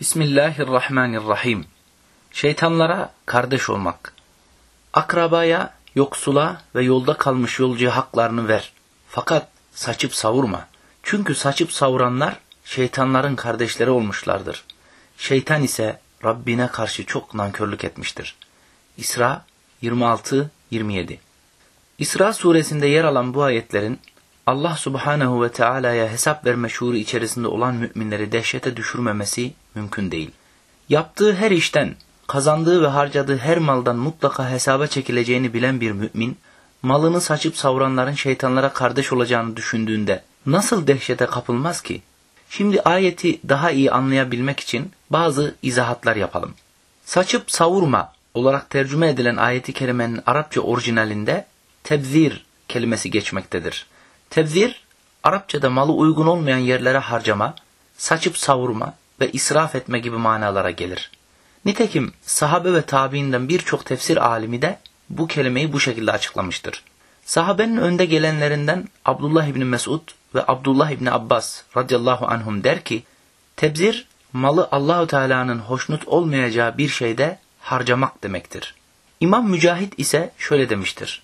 Bismillahirrahmanirrahim. Şeytanlara kardeş olmak. Akrabaya, yoksula ve yolda kalmış yolcuya haklarını ver. Fakat saçıp savurma. Çünkü saçıp savuranlar şeytanların kardeşleri olmuşlardır. Şeytan ise Rabbine karşı çok nankörlük etmiştir. İsra 26-27 İsra suresinde yer alan bu ayetlerin Allah subhanehu ve Teala'ya hesap verme şuuru içerisinde olan müminleri dehşete düşürmemesi mümkün değil. Yaptığı her işten, kazandığı ve harcadığı her maldan mutlaka hesaba çekileceğini bilen bir mümin, malını saçıp savuranların şeytanlara kardeş olacağını düşündüğünde nasıl dehşete kapılmaz ki? Şimdi ayeti daha iyi anlayabilmek için bazı izahatlar yapalım. Saçıp savurma olarak tercüme edilen ayeti kerimenin Arapça orijinalinde tebzir kelimesi geçmektedir. Tebzir, Arapçada malı uygun olmayan yerlere harcama, saçıp savurma ve israf etme gibi manalara gelir. Nitekim sahabe ve tabiinden birçok tefsir alimi de bu kelimeyi bu şekilde açıklamıştır. Sahabenin önde gelenlerinden Abdullah İbni Mesud ve Abdullah İbni Abbas radıyallahu anhum der ki, tebzir malı Allahu Teala'nın hoşnut olmayacağı bir şeyde harcamak demektir. İmam Mücahit ise şöyle demiştir.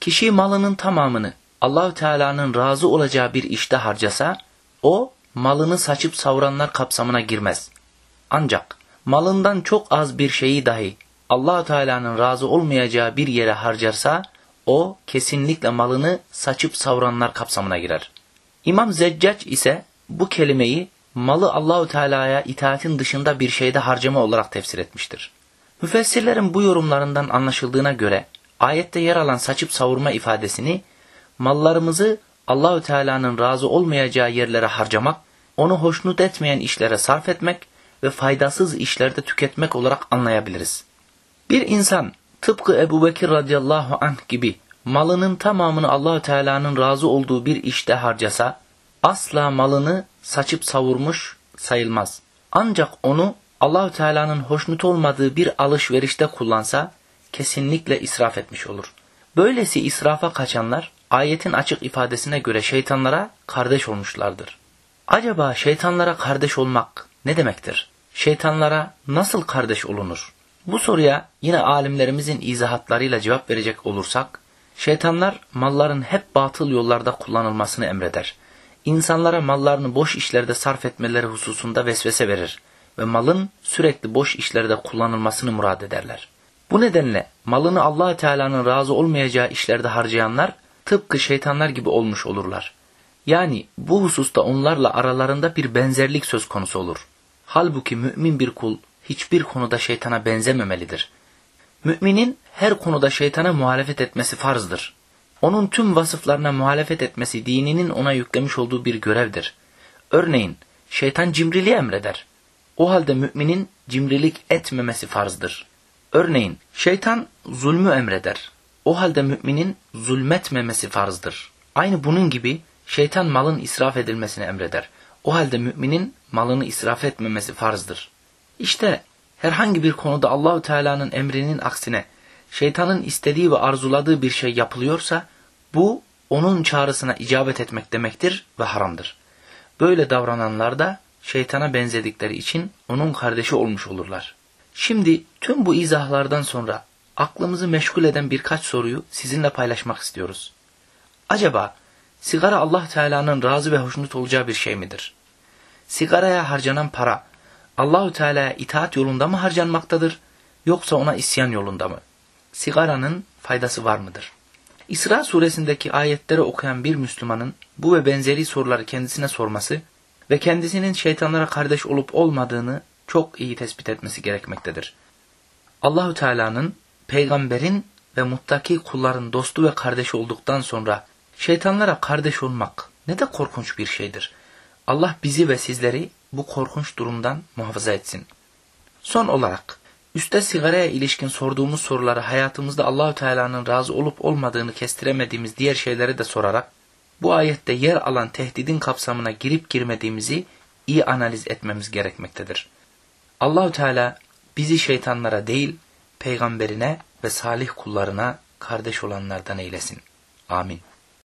Kişi malının tamamını Allahü Teala'nın razı olacağı bir işte harcasa, o malını saçıp savuranlar kapsamına girmez. Ancak malından çok az bir şeyi dahi Allahü Teala'nın razı olmayacağı bir yere harcarsa, o kesinlikle malını saçıp savuranlar kapsamına girer. İmam Zeccac ise bu kelimeyi malı Allahü Teala'ya itaatin dışında bir şeyde harcama olarak tefsir etmiştir. Müfessirlerin bu yorumlarından anlaşıldığına göre ayette yer alan saçıp savurma ifadesini mallarımızı Allahü Teala'nın razı olmayacağı yerlere harcamak, onu hoşnut etmeyen işlere sarf etmek ve faydasız işlerde tüketmek olarak anlayabiliriz. Bir insan tıpkı Ebu Bekir radıyallahu anh gibi malının tamamını Allahü Teala'nın razı olduğu bir işte harcasa, asla malını saçıp savurmuş sayılmaz. Ancak onu Allahü Teala'nın hoşnut olmadığı bir alışverişte kullansa kesinlikle israf etmiş olur. Böylesi israfa kaçanlar ayetin açık ifadesine göre şeytanlara kardeş olmuşlardır. Acaba şeytanlara kardeş olmak ne demektir? Şeytanlara nasıl kardeş olunur? Bu soruya yine alimlerimizin izahatlarıyla cevap verecek olursak, şeytanlar malların hep batıl yollarda kullanılmasını emreder. İnsanlara mallarını boş işlerde sarf etmeleri hususunda vesvese verir ve malın sürekli boş işlerde kullanılmasını murad ederler. Bu nedenle malını allah Teala'nın razı olmayacağı işlerde harcayanlar tıpkı şeytanlar gibi olmuş olurlar. Yani bu hususta onlarla aralarında bir benzerlik söz konusu olur. Halbuki mümin bir kul hiçbir konuda şeytana benzememelidir. Müminin her konuda şeytana muhalefet etmesi farzdır. Onun tüm vasıflarına muhalefet etmesi dininin ona yüklemiş olduğu bir görevdir. Örneğin şeytan cimriliği emreder. O halde müminin cimrilik etmemesi farzdır. Örneğin şeytan zulmü emreder. O halde müminin zulmetmemesi farzdır. Aynı bunun gibi şeytan malın israf edilmesini emreder. O halde müminin malını israf etmemesi farzdır. İşte herhangi bir konuda Allahü Teala'nın emrinin aksine şeytanın istediği ve arzuladığı bir şey yapılıyorsa bu onun çağrısına icabet etmek demektir ve haramdır. Böyle davrananlar da şeytana benzedikleri için onun kardeşi olmuş olurlar. Şimdi tüm bu izahlardan sonra aklımızı meşgul eden birkaç soruyu sizinle paylaşmak istiyoruz. Acaba sigara Allah Teala'nın razı ve hoşnut olacağı bir şey midir? Sigaraya harcanan para Allahü Teala'ya itaat yolunda mı harcanmaktadır yoksa ona isyan yolunda mı? Sigaranın faydası var mıdır? İsra suresindeki ayetleri okuyan bir Müslümanın bu ve benzeri soruları kendisine sorması ve kendisinin şeytanlara kardeş olup olmadığını çok iyi tespit etmesi gerekmektedir. Allahü Teala'nın, peygamberin ve muttaki kulların dostu ve kardeşi olduktan sonra şeytanlara kardeş olmak ne de korkunç bir şeydir. Allah bizi ve sizleri bu korkunç durumdan muhafaza etsin. Son olarak üstte sigaraya ilişkin sorduğumuz soruları hayatımızda Allahü Teala'nın razı olup olmadığını kestiremediğimiz diğer şeyleri de sorarak bu ayette yer alan tehdidin kapsamına girip girmediğimizi iyi analiz etmemiz gerekmektedir. Allahü Teala bizi şeytanlara değil, peygamberine ve salih kullarına kardeş olanlardan eylesin. Amin.